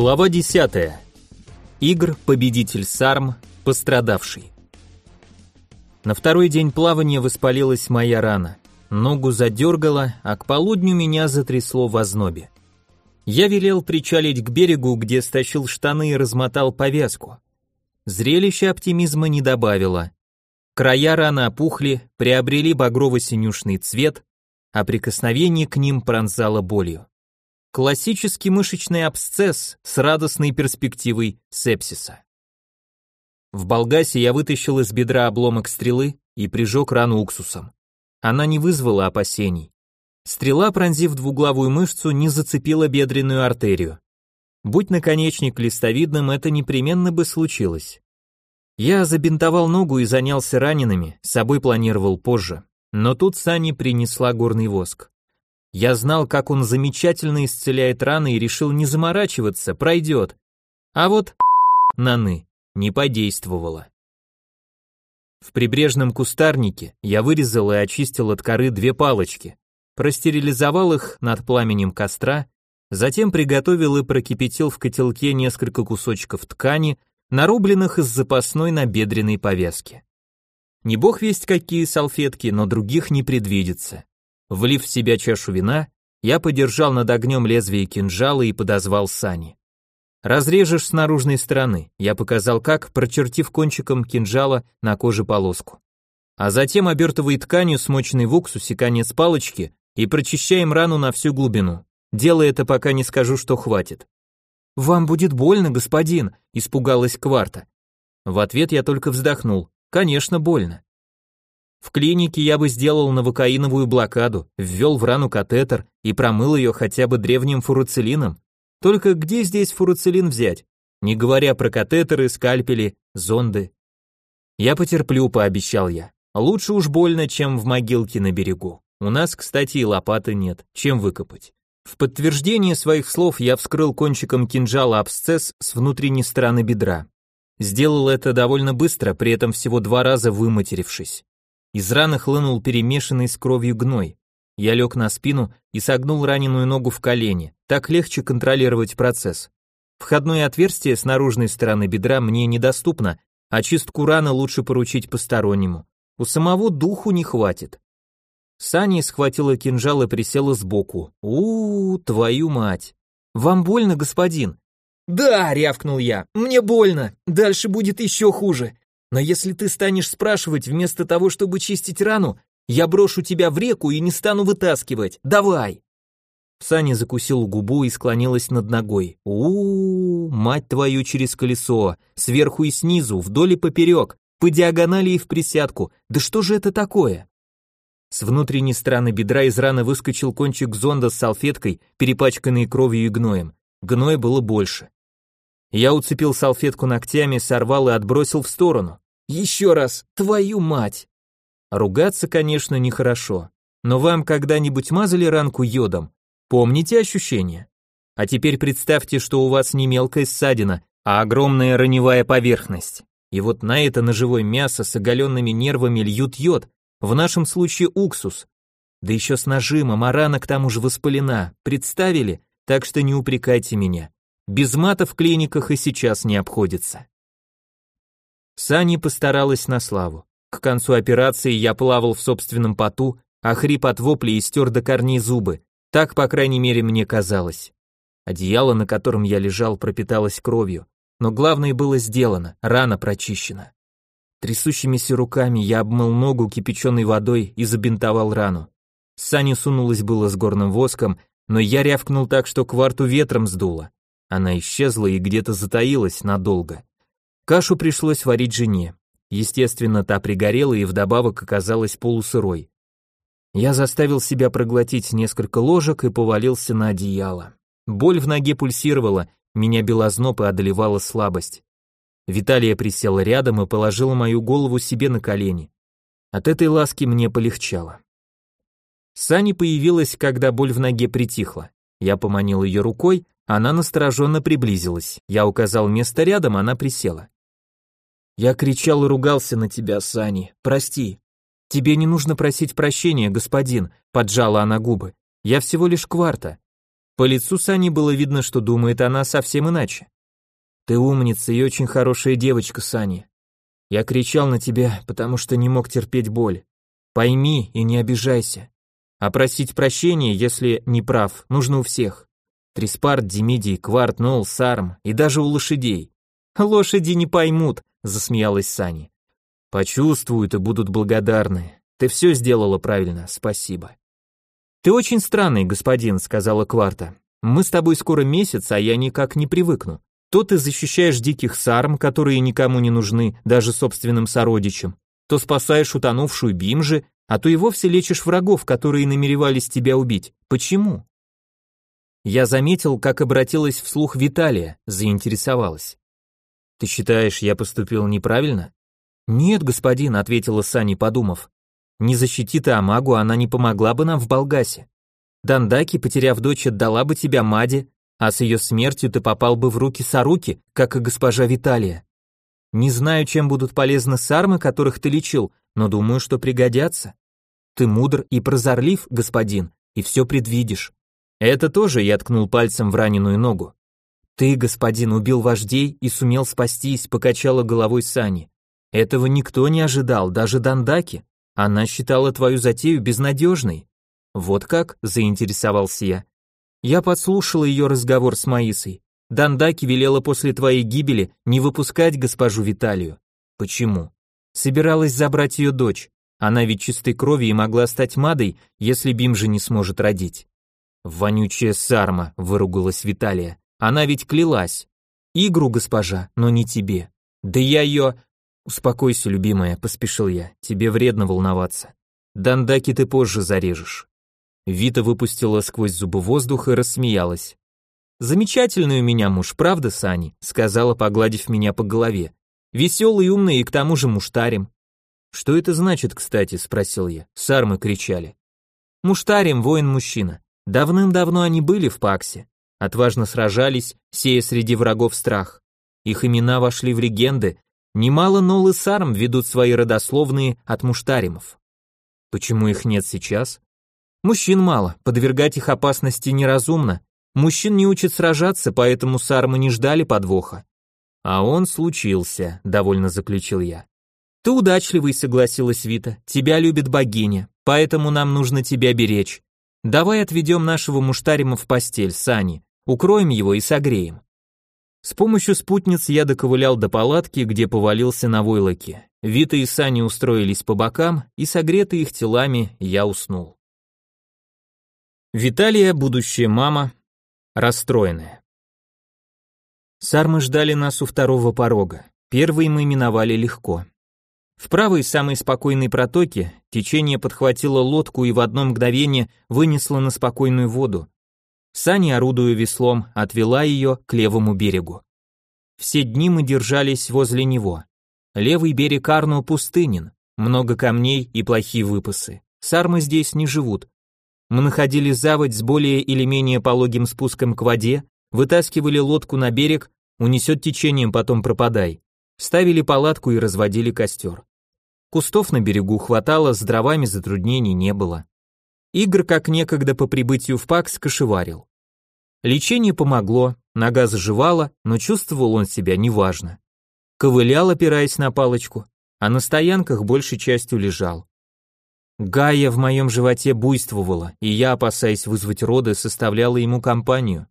Глава 10. Игр победитель Сарм, пострадавший. На второй день плавания воспалилась моя рана. Ногу задергало, а к полудню меня затрясло в ознобе. Я велел причалить к берегу, где стащил штаны и размотал повязку. Зрелище оптимизма не добавило. Края раны опухли, приобрели багрово-синюшный цвет, а прикосновение к ним пронзало болью. Классический мышечный абсцесс с радостной перспективой сепсиса. В Болгасе я вытащил из бедра обломок стрелы и прижег рану уксусом. Она не вызвала опасений. Стрела, пронзив двуглавую мышцу, не зацепила бедренную артерию. Будь наконечник листовидным, это непременно бы случилось. Я забинтовал ногу и занялся ранеными, собой планировал позже. Но тут Сани принесла горный воск. Я знал, как он замечательно исцеляет раны и решил не заморачиваться, пройдет. А вот наны не подействовало. В прибрежном кустарнике я вырезал и очистил от коры две палочки, простерилизовал их над пламенем костра, затем приготовил и прокипятил в котелке несколько кусочков ткани, нарубленных из запасной набедренной повязки. Не бог весть какие салфетки, но других не предвидится. Влив в себя чашу вина, я подержал над огнем лезвие кинжала и подозвал сани. «Разрежешь с наружной стороны», я показал как, прочертив кончиком кинжала на коже полоску. А затем обертывай тканью, смоченной в уксусе, конец палочки и прочищаем рану на всю глубину. Делай это, пока не скажу, что хватит. «Вам будет больно, господин», — испугалась Кварта. В ответ я только вздохнул. «Конечно, больно. В клинике я бы сделал новокаиновую блокаду, ввел в рану катетер и промыл ее хотя бы древним фуруцилином. Только где здесь фуруцилин взять? Не говоря про катетеры, скальпели, зонды. Я потерплю, пообещал я. Лучше уж больно, чем в могилке на берегу. У нас, кстати, и лопаты нет, чем выкопать. В подтверждение своих слов я вскрыл кончиком кинжала абсцесс с внутренней стороны бедра. Сделал это довольно быстро, при этом всего два раза выматерившись. Из раны хлынул перемешанный с кровью гной. Я лег на спину и согнул раненую ногу в колени. Так легче контролировать процесс. Входное отверстие с наружной стороны бедра мне недоступно, а чистку раны лучше поручить постороннему. У самого духу не хватит. Саня схватила кинжал и присела сбоку. у, -у твою мать! Вам больно, господин?» «Да!» — рявкнул я. «Мне больно! Дальше будет еще хуже! Но если ты станешь спрашивать вместо того, чтобы чистить рану, я брошу тебя в реку и не стану вытаскивать. Давай!» Саня закусил губу и склонилась над ногой. у, -у, -у мать твою, через колесо, сверху и снизу, вдоль и поперек, по диагонали и в присядку. Да что же это такое? С внутренней стороны бедра из раны выскочил кончик зонда с салфеткой, перепачканной кровью и гноем. Гноя было больше. Я уцепил салфетку ногтями, сорвал и отбросил в сторону. Еще раз, твою мать! Ругаться, конечно, нехорошо, но вам когда-нибудь мазали ранку йодом? Помните ощущения? А теперь представьте, что у вас не мелкая ссадина, а огромная раневая поверхность. И вот на это ножевое мясо с оголенными нервами льют йод, в нашем случае уксус. Да еще с нажимом, а рана к тому же воспалена. Представили? Так что не упрекайте меня. Без мата в клиниках и сейчас не обходится. Сани постаралась на славу. К концу операции я плавал в собственном поту, а хрип от вопли стер до корней зубы. Так, по крайней мере, мне казалось. Одеяло, на котором я лежал, пропиталось кровью. Но главное было сделано, рана прочищена. Трясущимися руками я обмыл ногу кипяченой водой и забинтовал рану. Сани сунулась было с горным воском, но я рявкнул так, что кварту ветром сдуло. Она исчезла и где-то затаилась надолго. Кашу пришлось варить жене. Естественно, та пригорела и вдобавок оказалась полусырой. Я заставил себя проглотить несколько ложек и повалился на одеяло. Боль в ноге пульсировала, меня белозноб и одолевала слабость. Виталия присела рядом и положила мою голову себе на колени. От этой ласки мне полегчало. Сани появилась, когда боль в ноге притихла. Я поманил ее рукой, она настороженно приблизилась. Я указал место рядом, она присела. Я кричал и ругался на тебя, Сани. Прости. Тебе не нужно просить прощения, господин, поджала она губы. Я всего лишь кварта. По лицу Сани было видно, что думает она совсем иначе. Ты умница и очень хорошая девочка, Сани. Я кричал на тебя, потому что не мог терпеть боль. Пойми и не обижайся. А просить прощения, если не прав, нужно у всех. Триспарт, Демидий, Кварт, Нол, Сарм и даже у лошадей. Лошади не поймут, засмеялась Сани. Почувствуют и будут благодарны. Ты все сделала правильно, спасибо. Ты очень странный, господин, сказала Кварта. Мы с тобой скоро месяц, а я никак не привыкну. То ты защищаешь диких сарм, которые никому не нужны, даже собственным сородичам, то спасаешь утонувшую Бимжи, а то и вовсе лечишь врагов, которые намеревались тебя убить. Почему? Я заметил, как обратилась вслух Виталия, заинтересовалась. Ты считаешь, я поступил неправильно? Нет, господин, ответила Сани, подумав. Не защити ты Амагу, она не помогла бы нам в Болгасе. Дандаки, потеряв дочь, отдала бы тебя Маде, а с ее смертью ты попал бы в руки Саруки, как и госпожа Виталия. Не знаю, чем будут полезны сармы, которых ты лечил, но думаю, что пригодятся. Ты мудр и прозорлив, господин, и все предвидишь. Это тоже я ткнул пальцем в раненую ногу. Ты, господин, убил вождей и сумел спастись, покачала головой Сани. Этого никто не ожидал, даже Дандаки. Она считала твою затею безнадежной. Вот как, заинтересовался я. Я подслушала ее разговор с Маисой. Дандаки велела после твоей гибели не выпускать госпожу Виталию. Почему? Собиралась забрать ее дочь. Она ведь чистой крови и могла стать Мадой, если Бим же не сможет родить. Вонючая сарма, выругалась Виталия. Она ведь клялась. Игру, госпожа, но не тебе. Да я ее... «Успокойся, любимая», — поспешил я, — «тебе вредно волноваться. Дандаки ты позже зарежешь». Вита выпустила сквозь зубы воздух и рассмеялась. «Замечательный у меня муж, правда, Сани?» — сказала, погладив меня по голове. «Веселый, умный и к тому же муштарем». «Что это значит, кстати?» — спросил я. Сармы кричали. «Муштарем, воин-мужчина. Давным-давно они были в Паксе. Отважно сражались, сея среди врагов страх. Их имена вошли в легенды, Немало Нол и Сарм ведут свои родословные от муштаримов. Почему их нет сейчас? Мужчин мало, подвергать их опасности неразумно. Мужчин не учат сражаться, поэтому сармы не ждали подвоха. А он случился, довольно заключил я. Ты удачливый, согласилась Вита. Тебя любит богиня, поэтому нам нужно тебя беречь. Давай отведем нашего муштарима в постель, Сани, укроем его и согреем. С помощью спутниц я доковылял до палатки, где повалился на войлоке. Вита и Сани устроились по бокам, и согретые их телами я уснул. Виталия, будущая мама, расстроенная. Сармы ждали нас у второго порога. Первый мы миновали легко. В правой самой спокойной протоке течение подхватило лодку и в одно мгновение вынесло на спокойную воду. Сани, орудуя веслом, отвела ее к левому берегу. Все дни мы держались возле него. Левый берег Арну пустынен, много камней и плохие выпасы. Сармы здесь не живут. Мы находили заводь с более или менее пологим спуском к воде, вытаскивали лодку на берег, унесет течением, потом пропадай. Ставили палатку и разводили костер. Кустов на берегу хватало, с дровами затруднений не было. Игр, как некогда по прибытию в Пакс, кошеварил. Лечение помогло, нога заживала, но чувствовал он себя неважно. Ковылял, опираясь на палочку, а на стоянках большей частью лежал. Гая в моем животе буйствовала, и я, опасаясь вызвать роды, составляла ему компанию.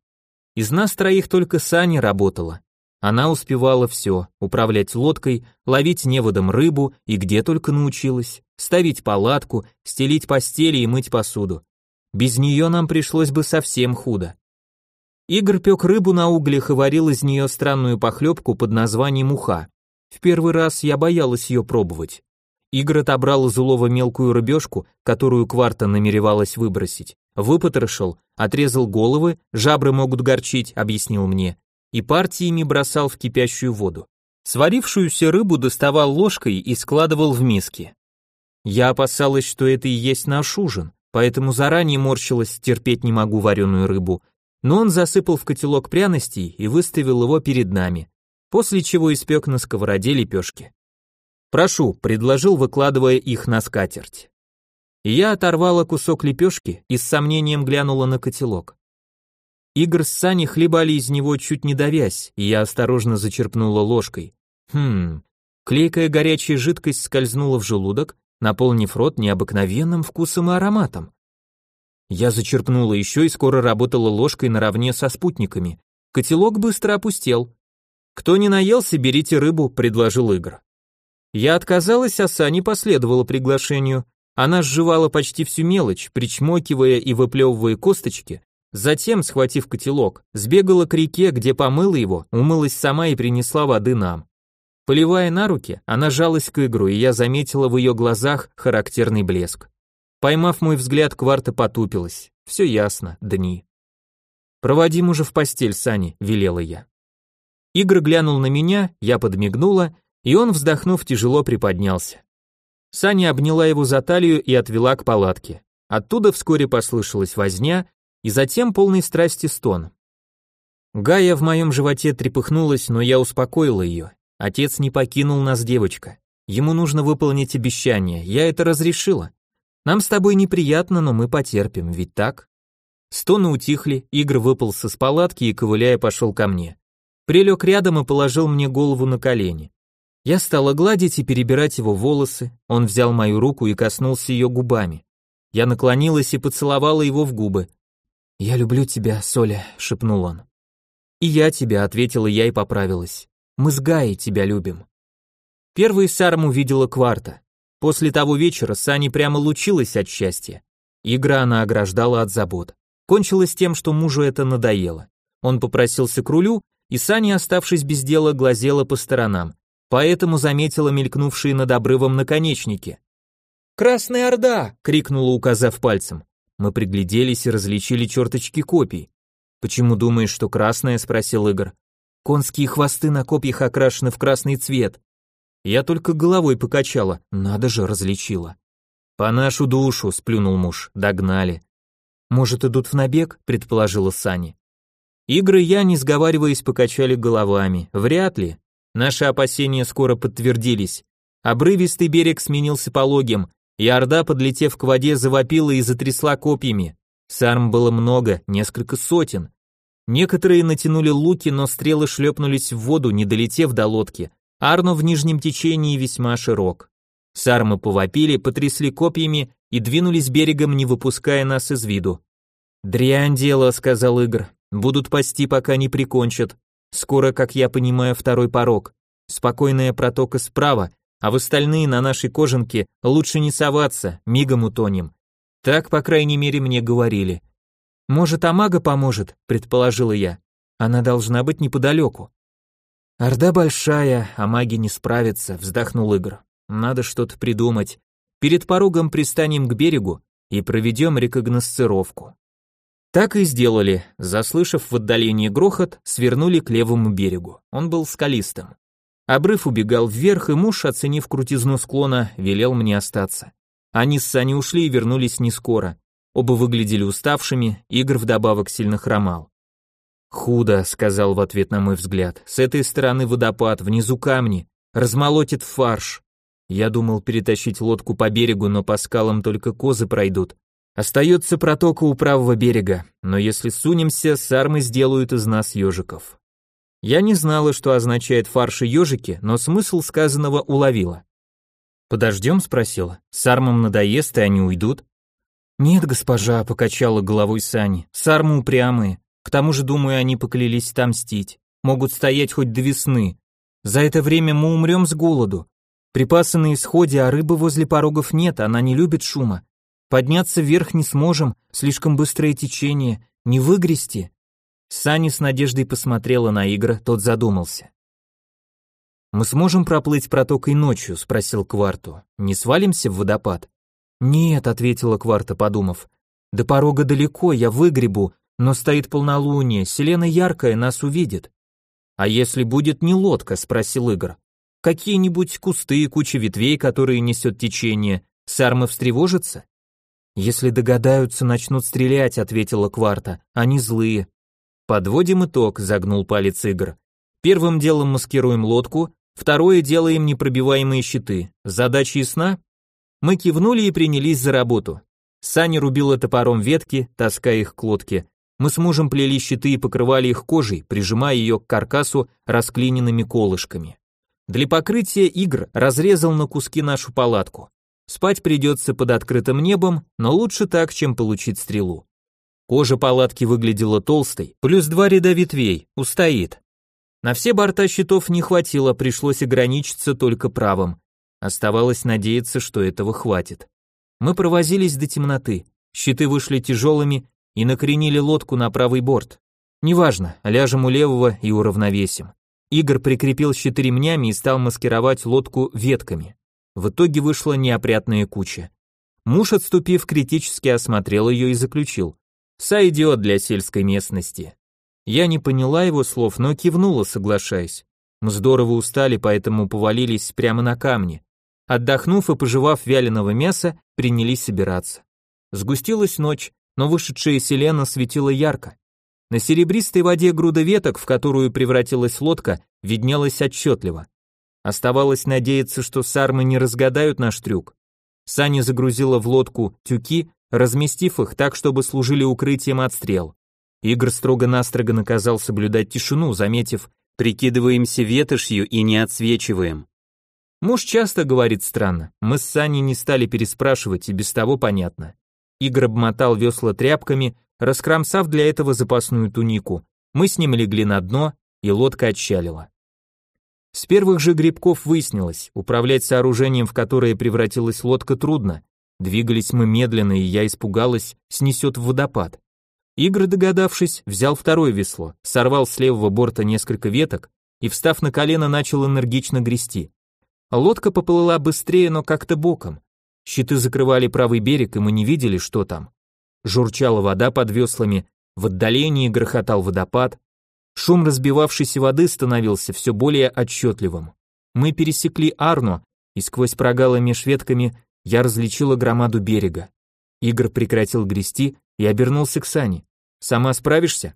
Из нас троих только Саня работала. Она успевала все, управлять лодкой, ловить неводом рыбу и где только научилась, ставить палатку, стелить постели и мыть посуду. Без нее нам пришлось бы совсем худо. Игорь пек рыбу на углях и варил из нее странную похлебку под названием уха. В первый раз я боялась ее пробовать. Игорь отобрал из улова мелкую рыбешку, которую кварта намеревалась выбросить, выпотрошил, отрезал головы, жабры могут горчить, объяснил мне, и партиями бросал в кипящую воду. Сварившуюся рыбу доставал ложкой и складывал в миски. Я опасалась, что это и есть наш ужин, поэтому заранее морщилась, терпеть не могу вареную рыбу, но он засыпал в котелок пряностей и выставил его перед нами, после чего испек на сковороде лепешки. «Прошу», — предложил, выкладывая их на скатерть. Я оторвала кусок лепешки и с сомнением глянула на котелок. Игорь с Саней хлебали из него чуть не давясь, и я осторожно зачерпнула ложкой. Хм, клейкая горячая жидкость скользнула в желудок, наполнив рот необыкновенным вкусом и ароматом. Я зачерпнула еще и скоро работала ложкой наравне со спутниками. Котелок быстро опустел. «Кто не наелся, берите рыбу», — предложил Игорь. Я отказалась, а Сани последовала приглашению. Она сживала почти всю мелочь, причмокивая и выплевывая косточки, затем, схватив котелок, сбегала к реке, где помыла его, умылась сама и принесла воды нам. Поливая на руки, она жалась к Игру, и я заметила в ее глазах характерный блеск. Поймав мой взгляд, Кварта потупилась. Все ясно, дни. «Проводи мужа в постель, Сани», — велела я. Игорь глянул на меня, я подмигнула, и он, вздохнув, тяжело приподнялся. Саня обняла его за талию и отвела к палатке. Оттуда вскоре послышалась возня, и затем полный страсти стон. Гая в моем животе трепыхнулась, но я успокоила ее. Отец не покинул нас, девочка. Ему нужно выполнить обещание, я это разрешила. Нам с тобой неприятно, но мы потерпим, ведь так? Стоны утихли, Игорь выполз из палатки и, ковыляя, пошел ко мне. Прилег рядом и положил мне голову на колени. Я стала гладить и перебирать его волосы, он взял мою руку и коснулся ее губами. Я наклонилась и поцеловала его в губы. «Я люблю тебя, Соля», — шепнул он. «И я тебя», — ответила я и поправилась. «Мы с Гаей тебя любим». Первый Сарм увидела Кварта. После того вечера Сани прямо лучилась от счастья. Игра она ограждала от забот. Кончилось тем, что мужу это надоело. Он попросился к рулю, и Саня, оставшись без дела, глазела по сторонам. Поэтому заметила мелькнувшие над обрывом наконечники. «Красная Орда!» — крикнула, указав пальцем. Мы пригляделись и различили черточки копий. «Почему думаешь, что красная?» — спросил Игорь. «Конские хвосты на копьях окрашены в красный цвет. Я только головой покачала, надо же, различила. По нашу душу, сплюнул муж, догнали. Может, идут в набег, предположила Сани. Игры я, не сговариваясь, покачали головами. Вряд ли. Наши опасения скоро подтвердились. Обрывистый берег сменился пологим, и Орда, подлетев к воде, завопила и затрясла копьями. Сарм было много, несколько сотен. Некоторые натянули луки, но стрелы шлепнулись в воду, не долетев до лодки, Арно в нижнем течении весьма широк. Сармы повопили, потрясли копьями и двинулись берегом, не выпуская нас из виду. «Дрянь дело», — сказал Игр. «Будут пасти, пока не прикончат. Скоро, как я понимаю, второй порог. Спокойная протока справа, а в остальные на нашей кожанке лучше не соваться, мигом утонем. Так, по крайней мере, мне говорили. Может, Амага поможет, предположила я. Она должна быть неподалеку. «Орда большая, а маги не справятся», — вздохнул Игр. «Надо что-то придумать. Перед порогом пристанем к берегу и проведем рекогносцировку». Так и сделали. Заслышав в отдалении грохот, свернули к левому берегу. Он был скалистым. Обрыв убегал вверх, и муж, оценив крутизну склона, велел мне остаться. Они с Саней ушли и вернулись не скоро. Оба выглядели уставшими, Игорь вдобавок сильно хромал. «Худо», — сказал в ответ на мой взгляд. «С этой стороны водопад, внизу камни. Размолотит фарш. Я думал перетащить лодку по берегу, но по скалам только козы пройдут. Остается протока у правого берега, но если сунемся, сармы сделают из нас ежиков». Я не знала, что означает фарш и ежики, но смысл сказанного уловила. «Подождем?» — спросила. «Сармам надоест, и они уйдут?» «Нет, госпожа», — покачала головой Сани. «Сармы упрямые. К тому же, думаю, они поклялись отомстить. Могут стоять хоть до весны. За это время мы умрем с голоду. Припасы на исходе, а рыбы возле порогов нет, она не любит шума. Подняться вверх не сможем, слишком быстрое течение, не выгрести. Сани с надеждой посмотрела на Игра, тот задумался. «Мы сможем проплыть протокой ночью?» — спросил Кварту. «Не свалимся в водопад?» «Нет», — ответила Кварта, подумав. «До порога далеко, я выгребу, но стоит полнолуние, селена яркая, нас увидит. А если будет не лодка, спросил Игорь. Какие-нибудь кусты и куча ветвей, которые несет течение, сармы встревожатся? Если догадаются, начнут стрелять, ответила Кварта. Они злые. Подводим итог, загнул палец Игорь. Первым делом маскируем лодку, второе делаем непробиваемые щиты. Задача ясна? Мы кивнули и принялись за работу. Саня рубила топором ветки, таская их к лодке. Мы с мужем плели щиты и покрывали их кожей, прижимая ее к каркасу расклиненными колышками. Для покрытия игр разрезал на куски нашу палатку. Спать придется под открытым небом, но лучше так, чем получить стрелу. Кожа палатки выглядела толстой, плюс два ряда ветвей, устоит. На все борта щитов не хватило, пришлось ограничиться только правым. Оставалось надеяться, что этого хватит. Мы провозились до темноты, щиты вышли тяжелыми и накренили лодку на правый борт. Неважно, ляжем у левого и уравновесим. Игорь прикрепил щиты ремнями и стал маскировать лодку ветками. В итоге вышла неопрятная куча. Муж, отступив, критически осмотрел ее и заключил. Сойдет для сельской местности. Я не поняла его слов, но кивнула, соглашаясь. Мы здорово устали, поэтому повалились прямо на камни. Отдохнув и пожевав вяленого мяса, принялись собираться. Сгустилась ночь, но вышедшая селена светила ярко. На серебристой воде груда веток, в которую превратилась лодка, виднелась отчетливо. Оставалось надеяться, что сармы не разгадают наш трюк. Саня загрузила в лодку тюки, разместив их так, чтобы служили укрытием от стрел. Игорь строго-настрого наказал соблюдать тишину, заметив, прикидываемся ветошью и не отсвечиваем. Муж часто говорит странно. Мы с Саней не стали переспрашивать, и без того понятно. Игорь обмотал весла тряпками, раскромсав для этого запасную тунику. Мы с ним легли на дно, и лодка отчалила. С первых же грибков выяснилось, управлять сооружением, в которое превратилась лодка, трудно. Двигались мы медленно, и я испугалась, снесет в водопад. Игорь, догадавшись, взял второе весло, сорвал с левого борта несколько веток и, встав на колено, начал энергично грести. Лодка поплыла быстрее, но как-то боком. Щиты закрывали правый берег, и мы не видели, что там. Журчала вода под веслами, в отдалении грохотал водопад. Шум разбивавшейся воды становился все более отчетливым. Мы пересекли Арно, и сквозь прогалы меж ветками я различила громаду берега. Игорь прекратил грести и обернулся к Сане. «Сама справишься?»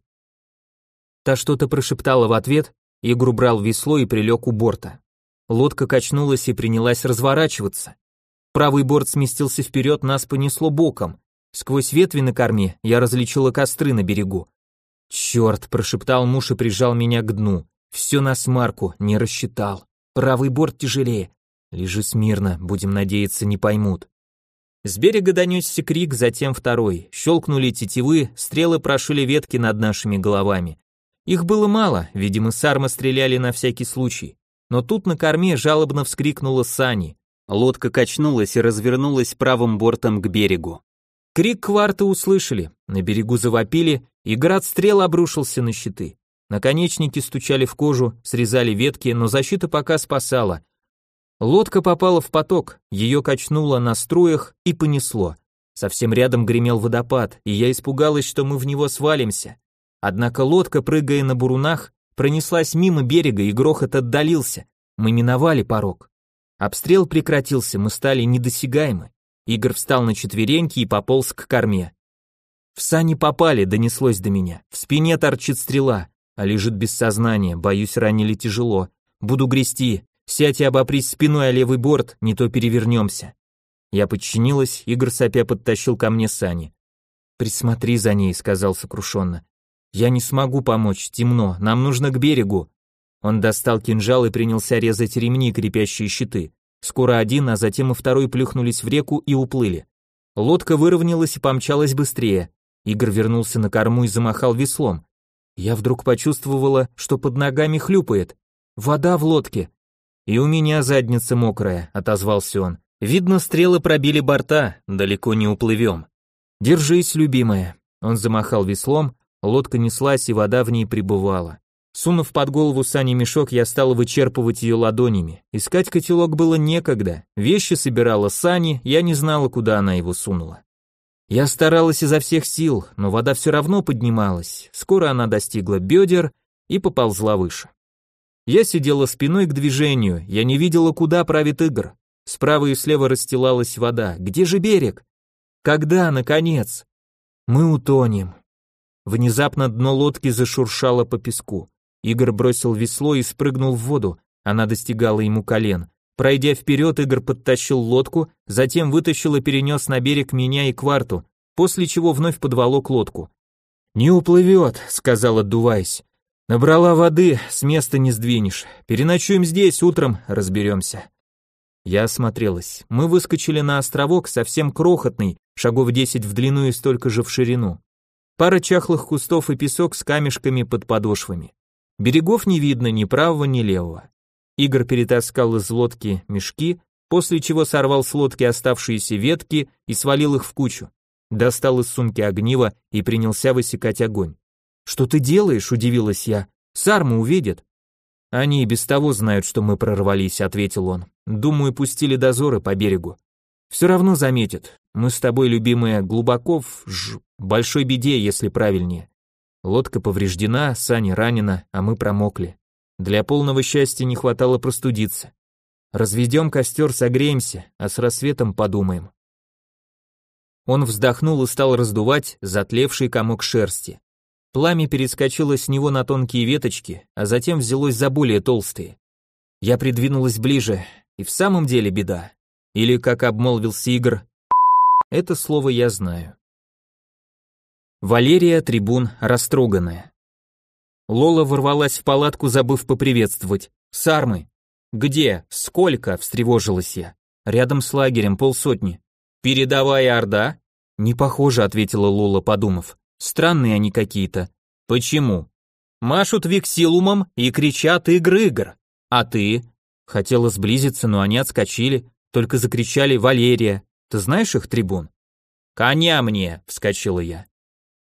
Та что-то прошептала в ответ, Игорь брал весло и прилег у борта. Лодка качнулась и принялась разворачиваться. Правый борт сместился вперед, нас понесло боком. Сквозь ветви на корме я различила костры на берегу. «Черт!» – прошептал муж и прижал меня к дну. «Все на смарку, не рассчитал. Правый борт тяжелее. Лежи смирно, будем надеяться, не поймут». С берега донесся крик, затем второй. Щелкнули тетивы, стрелы прошили ветки над нашими головами. Их было мало, видимо, сармы стреляли на всякий случай но тут на корме жалобно вскрикнула Сани. Лодка качнулась и развернулась правым бортом к берегу. Крик кварта услышали, на берегу завопили, и град стрел обрушился на щиты. Наконечники стучали в кожу, срезали ветки, но защита пока спасала. Лодка попала в поток, ее качнуло на струях и понесло. Совсем рядом гремел водопад, и я испугалась, что мы в него свалимся. Однако лодка, прыгая на бурунах, пронеслась мимо берега, и грохот отдалился. Мы миновали порог. Обстрел прекратился, мы стали недосягаемы. Игорь встал на четвереньки и пополз к корме. В сани попали, донеслось до меня. В спине торчит стрела, а лежит без сознания, боюсь, ранили тяжело. Буду грести, сядь и обопрись спиной о левый борт, не то перевернемся. Я подчинилась, Игорь сопя подтащил ко мне сани. «Присмотри за ней», — сказал сокрушенно. «Я не смогу помочь, темно, нам нужно к берегу». Он достал кинжал и принялся резать ремни, крепящие щиты. Скоро один, а затем и второй плюхнулись в реку и уплыли. Лодка выровнялась и помчалась быстрее. Игорь вернулся на корму и замахал веслом. Я вдруг почувствовала, что под ногами хлюпает. Вода в лодке. И у меня задница мокрая, отозвался он. Видно, стрелы пробили борта, далеко не уплывем. Держись, любимая. Он замахал веслом, Лодка неслась, и вода в ней пребывала. Сунув под голову Сани мешок, я стал вычерпывать ее ладонями. Искать котелок было некогда. Вещи собирала Сани, я не знала, куда она его сунула. Я старалась изо всех сил, но вода все равно поднималась. Скоро она достигла бедер и поползла выше. Я сидела спиной к движению, я не видела, куда правит Игорь. Справа и слева расстилалась вода. Где же берег? Когда, наконец? Мы утонем. Внезапно дно лодки зашуршало по песку. Игорь бросил весло и спрыгнул в воду, она достигала ему колен. Пройдя вперед, Игорь подтащил лодку, затем вытащил и перенес на берег меня и кварту, после чего вновь подволок лодку. «Не уплывет», — сказал, отдуваясь. «Набрала воды, с места не сдвинешь. Переночуем здесь, утром разберемся». Я осмотрелась. Мы выскочили на островок, совсем крохотный, шагов десять в длину и столько же в ширину. Пара чахлых кустов и песок с камешками под подошвами. Берегов не видно ни правого, ни левого. Игорь перетаскал из лодки мешки, после чего сорвал с лодки оставшиеся ветки и свалил их в кучу. Достал из сумки огниво и принялся высекать огонь. «Что ты делаешь?» – удивилась я. «Сарма увидит». «Они и без того знают, что мы прорвались», – ответил он. «Думаю, пустили дозоры по берегу. Все равно заметят. Мы с тобой, любимая, глубоко в ж... большой беде, если правильнее. Лодка повреждена, Саня ранена, а мы промокли. Для полного счастья не хватало простудиться. Разведем костер, согреемся, а с рассветом подумаем. Он вздохнул и стал раздувать затлевший комок шерсти. Пламя перескочило с него на тонкие веточки, а затем взялось за более толстые. Я придвинулась ближе, и в самом деле беда. Или, как обмолвился Игорь, это слово я знаю. Валерия Трибун растроганная. Лола ворвалась в палатку, забыв поприветствовать. «Сармы!» «Где? Сколько?» – встревожилась я. «Рядом с лагерем, полсотни». «Передовая Орда?» «Не похоже», – ответила Лола, подумав. «Странные они какие-то». «Почему?» «Машут вексилумом и кричат «Игр-игр». А ты?» Хотела сблизиться, но они отскочили. Только закричали «Валерия!» Ты знаешь их, трибун?» «Коня мне!» — вскочила я.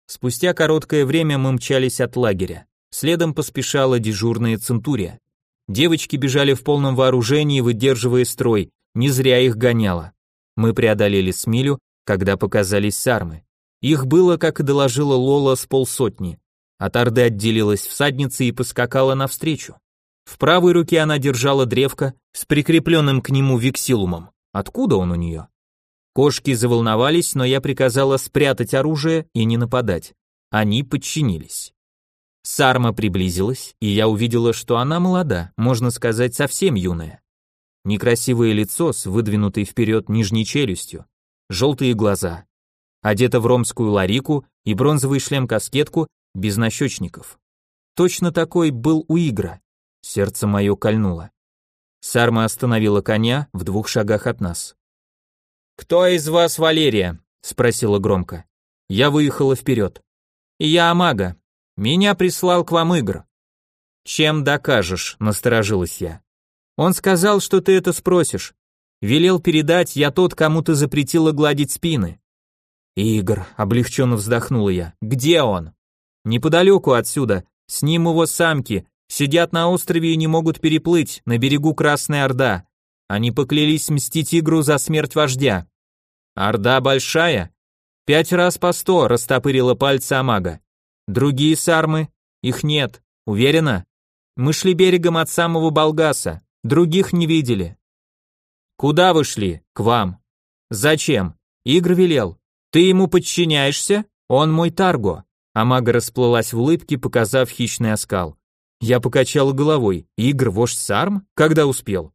Спустя короткое время мы мчались от лагеря. Следом поспешала дежурная центурия. Девочки бежали в полном вооружении, выдерживая строй, не зря их гоняло. Мы преодолели Смилю, когда показались сармы. Их было, как и доложила Лола, с полсотни. От Орды отделилась всадница и поскакала навстречу. В правой руке она держала древко с прикрепленным к нему вексилумом. Откуда он у нее? Кошки заволновались, но я приказала спрятать оружие и не нападать. Они подчинились. Сарма приблизилась, и я увидела, что она молода, можно сказать, совсем юная. Некрасивое лицо с выдвинутой вперед нижней челюстью, желтые глаза. Одета в ромскую ларику и бронзовый шлем-каскетку без нащечников. Точно такой был у Игра. Сердце мое кольнуло. Сарма остановила коня в двух шагах от нас. «Кто из вас Валерия?» — спросила громко. Я выехала вперед. «Я Амага. Меня прислал к вам Игр». «Чем докажешь?» — насторожилась я. «Он сказал, что ты это спросишь. Велел передать, я тот, кому ты запретила гладить спины». «Игр», — облегченно вздохнула я. «Где он?» «Неподалеку отсюда. С ним его самки, Сидят на острове и не могут переплыть, на берегу Красная Орда. Они поклялись мстить Игру за смерть вождя. Орда большая? Пять раз по сто, растопырила пальцы Амага. Другие сармы? Их нет. Уверена? Мы шли берегом от самого Болгаса. Других не видели. Куда вы шли? К вам. Зачем? Игр велел. Ты ему подчиняешься? Он мой Тарго. Амага расплылась в улыбке, показав хищный оскал. Я покачал головой. Игр вождь Сарм? Когда успел?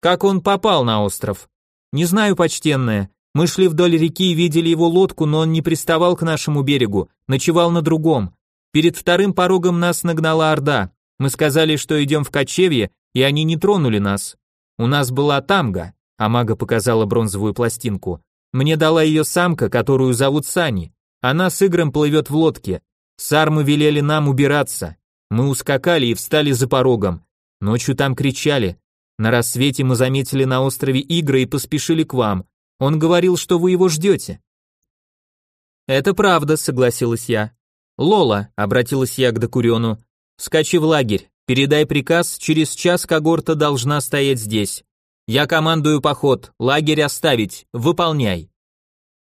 Как он попал на остров? Не знаю, почтенная. Мы шли вдоль реки и видели его лодку, но он не приставал к нашему берегу, ночевал на другом. Перед вторым порогом нас нагнала Орда. Мы сказали, что идем в кочевье, и они не тронули нас. У нас была тамга, а мага показала бронзовую пластинку. Мне дала ее самка, которую зовут Сани. Она с Игром плывет в лодке. Сармы велели нам убираться. Мы ускакали и встали за порогом. Ночью там кричали. На рассвете мы заметили на острове Игры и поспешили к вам. Он говорил, что вы его ждете. Это правда, согласилась я. Лола, обратилась я к Докуриону, скачи в лагерь, передай приказ, через час когорта должна стоять здесь. Я командую поход, лагерь оставить, выполняй.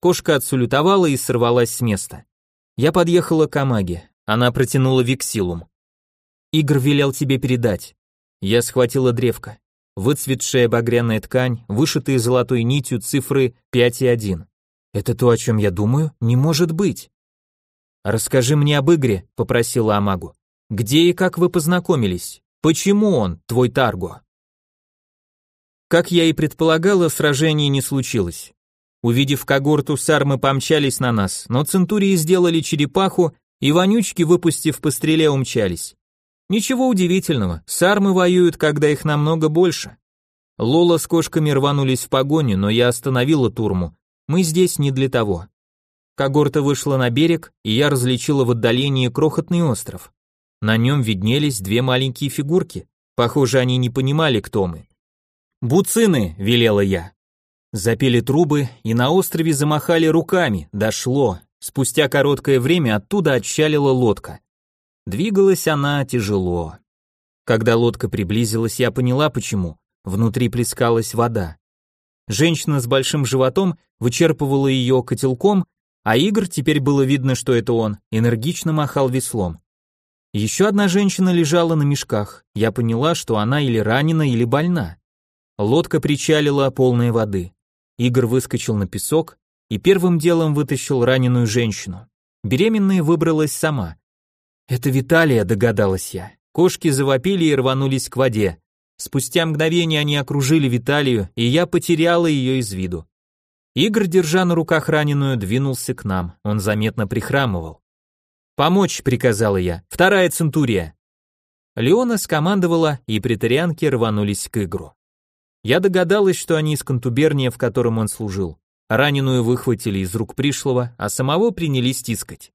Кошка отсулютовала и сорвалась с места. Я подъехала к Амаге. Она протянула вексилум. Игр велел тебе передать. Я схватила древко. Выцветшая багряная ткань, вышитые золотой нитью цифры 5 и 1. Это то, о чем я думаю? Не может быть. Расскажи мне об Игре, попросила Амагу. Где и как вы познакомились? Почему он твой Тарго? Как я и предполагала, сражение не случилось. Увидев когорту, сармы помчались на нас, но центурии сделали черепаху И вонючки, выпустив по стреле, умчались. Ничего удивительного, сармы воюют, когда их намного больше. Лола с кошками рванулись в погоню, но я остановила Турму. Мы здесь не для того. Когорта вышла на берег, и я различила в отдалении крохотный остров. На нем виднелись две маленькие фигурки. Похоже, они не понимали, кто мы. «Буцины!» — велела я. Запели трубы, и на острове замахали руками. Дошло. Спустя короткое время оттуда отчалила лодка. Двигалась она тяжело. Когда лодка приблизилась, я поняла, почему. Внутри плескалась вода. Женщина с большим животом вычерпывала ее котелком, а Игорь, теперь было видно, что это он, энергично махал веслом. Еще одна женщина лежала на мешках. Я поняла, что она или ранена, или больна. Лодка причалила полной воды. Игорь выскочил на песок и первым делом вытащил раненую женщину. Беременная выбралась сама. «Это Виталия», догадалась я. Кошки завопили и рванулись к воде. Спустя мгновение они окружили Виталию, и я потеряла ее из виду. Игорь, держа на руках раненую, двинулся к нам. Он заметно прихрамывал. «Помочь», — приказала я. «Вторая центурия». Леона скомандовала, и претарианки рванулись к Игру. Я догадалась, что они из контуберния, в котором он служил. Раненую выхватили из рук пришлого, а самого принялись тискать.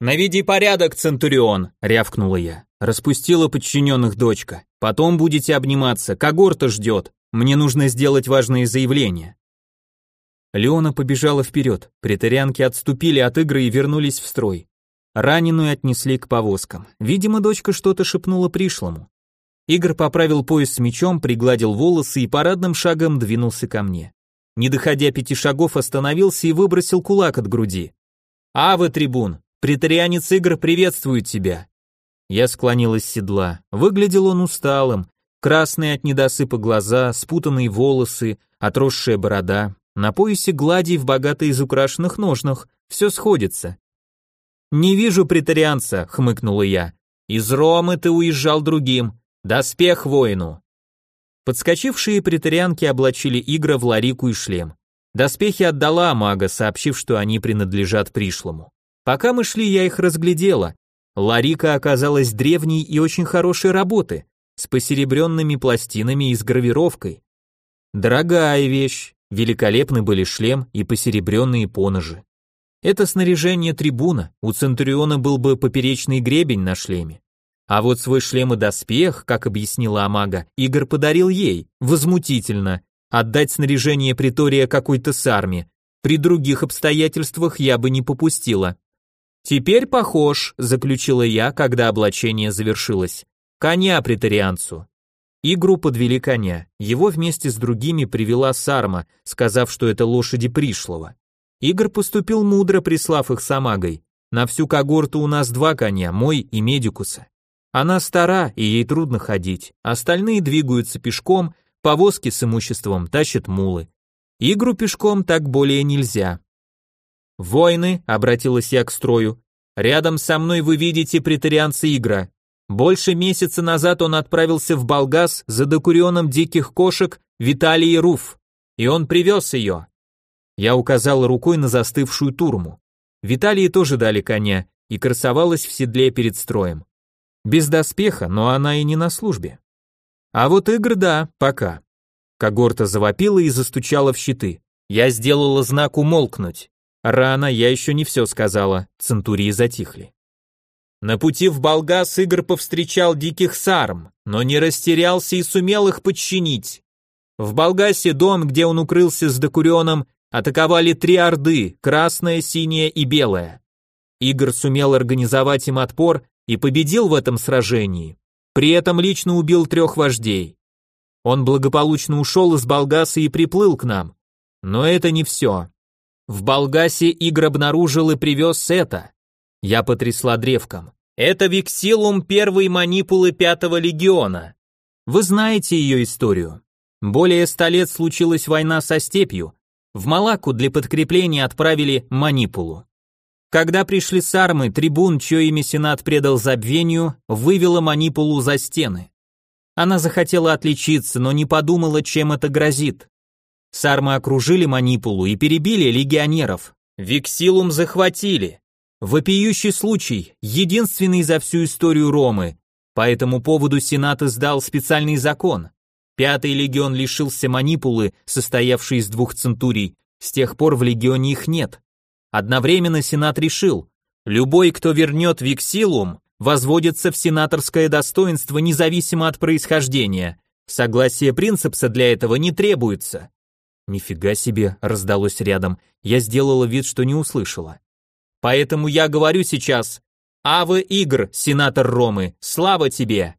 «Наведи порядок, Центурион!» — рявкнула я. Распустила подчиненных дочка. «Потом будете обниматься, когорта ждет. Мне нужно сделать важные заявления». Леона побежала вперед, претарианки отступили от игры и вернулись в строй. Раненую отнесли к повозкам. Видимо, дочка что-то шепнула пришлому. Игорь поправил пояс с мечом, пригладил волосы и парадным шагом двинулся ко мне. Не доходя пяти шагов, остановился и выбросил кулак от груди. «Ава, трибун! Притарианец Игорь приветствует тебя!» Я склонилась с седла. Выглядел он усталым. Красные от недосыпа глаза, спутанные волосы, отросшая борода. На поясе гладий в богато изукрашенных ножнах. Все сходится. «Не вижу претарианца», — хмыкнула я. «Из Ромы ты уезжал другим. Доспех воину». Подскочившие претарианки облачили Игра в ларику и шлем. Доспехи отдала мага, сообщив, что они принадлежат пришлому. Пока мы шли, я их разглядела. Ларика оказалась древней и очень хорошей работы, с посеребренными пластинами и с гравировкой. Дорогая вещь, великолепны были шлем и посеребренные поножи. Это снаряжение трибуна, у Центуриона был бы поперечный гребень на шлеме. А вот свой шлем и доспех, как объяснила Амага, Игорь подарил ей. Возмутительно. Отдать снаряжение притория какой-то сарме. При других обстоятельствах я бы не попустила. Теперь похож, заключила я, когда облачение завершилось. Коня притарианцу. Игру подвели коня. Его вместе с другими привела Сарма, сказав, что это лошади пришлого. Игорь поступил мудро, прислав их с Амагой. На всю когорту у нас два коня, мой и Медикуса. Она стара, и ей трудно ходить. Остальные двигаются пешком, повозки с имуществом тащат мулы. Игру пешком так более нельзя. «Войны», — обратилась я к строю, — «рядом со мной вы видите претарианца Игра. Больше месяца назад он отправился в Болгас за докурионом диких кошек Виталий Руф, и он привез ее. Я указал рукой на застывшую турму. Виталии тоже дали коня и красовалась в седле перед строем. Без доспеха, но она и не на службе. А вот игр да, пока. Когорта завопила и застучала в щиты. Я сделала знак умолкнуть. Рано, я еще не все сказала, центурии затихли. На пути в Болгас Игорь повстречал диких сарм, но не растерялся и сумел их подчинить. В Болгасе дом, где он укрылся с Докурионом, Атаковали три орды, красная, синяя и белая. Игорь сумел организовать им отпор и победил в этом сражении. При этом лично убил трех вождей. Он благополучно ушел из Болгаса и приплыл к нам. Но это не все. В Болгасе Игорь обнаружил и привез это. Я потрясла древком. Это Виксилум первой манипулы пятого легиона. Вы знаете ее историю. Более ста лет случилась война со степью, в Малаку для подкрепления отправили манипулу. Когда пришли сармы, трибун, чье имя Сенат предал забвению, вывела манипулу за стены. Она захотела отличиться, но не подумала, чем это грозит. Сармы окружили манипулу и перебили легионеров. Виксилум захватили. Вопиющий случай, единственный за всю историю Ромы. По этому поводу Сенат издал специальный закон. Пятый легион лишился манипулы, состоявшей из двух центурий, с тех пор в легионе их нет. Одновременно Сенат решил, любой, кто вернет Виксилум, возводится в сенаторское достоинство независимо от происхождения. Согласие принципса для этого не требуется. Нифига себе, раздалось рядом. Я сделала вид, что не услышала. Поэтому я говорю сейчас: Авы Игр, сенатор Ромы, слава тебе.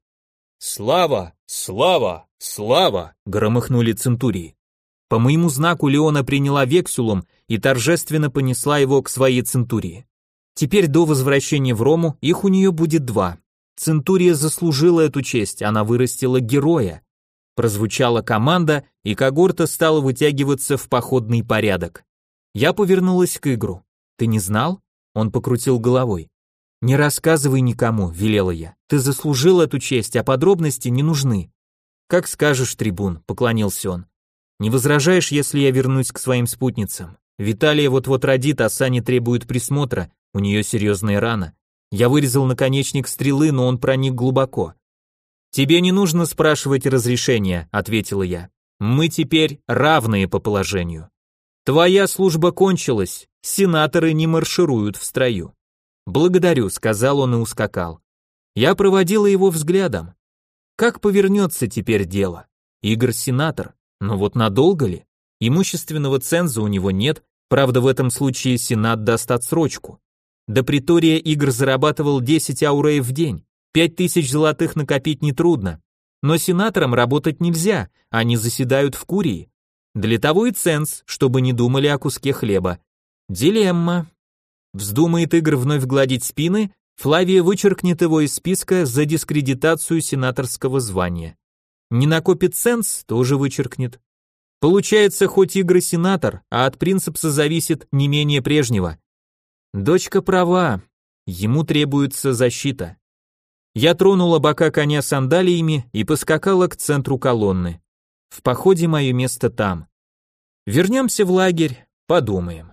Слава, слава, слава, громыхнули центурии. По моему знаку Леона приняла вексулум и торжественно понесла его к своей центурии. Теперь до возвращения в Рому их у нее будет два. Центурия заслужила эту честь, она вырастила героя. Прозвучала команда, и когорта стала вытягиваться в походный порядок. Я повернулась к Игру. «Ты не знал?» Он покрутил головой. «Не рассказывай никому», — велела я. «Ты заслужил эту честь, а подробности не нужны». «Как скажешь, трибун», — поклонился он. «Не возражаешь, если я вернусь к своим спутницам? Виталия вот-вот родит, а Сани требует присмотра, у нее серьезная рана. Я вырезал наконечник стрелы, но он проник глубоко. «Тебе не нужно спрашивать разрешения», — ответила я. «Мы теперь равные по положению. Твоя служба кончилась, сенаторы не маршируют в строю». «Благодарю», — сказал он и ускакал. Я проводила его взглядом. Как повернется теперь дело? Игорь сенатор, но вот надолго ли? Имущественного ценза у него нет, правда в этом случае сенат даст отсрочку. До притория Игорь зарабатывал 10 ауреев в день. Пять тысяч золотых накопить нетрудно. Но сенаторам работать нельзя, они заседают в Курии. Для того и ценз, чтобы не думали о куске хлеба. Дилемма. Вздумает Игорь вновь гладить спины, Флавия вычеркнет его из списка за дискредитацию сенаторского звания. Не накопит ценз, тоже вычеркнет. Получается, хоть Игорь сенатор, а от принципса зависит не менее прежнего. Дочка права, ему требуется защита. Я тронула бока коня сандалиями и поскакала к центру колонны. В походе мое место там. Вернемся в лагерь, подумаем.